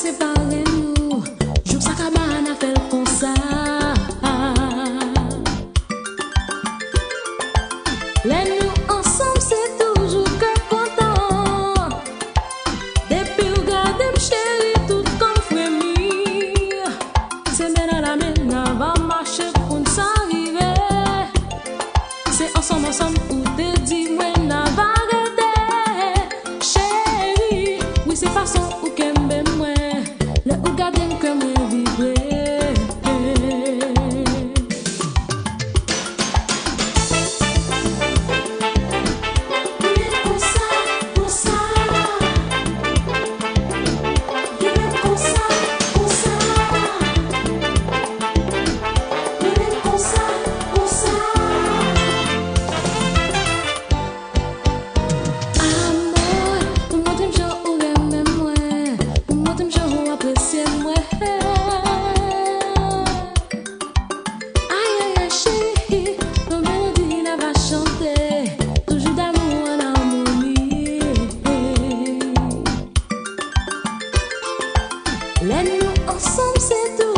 Separe nou vibre Lè nou ansam se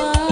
Oh.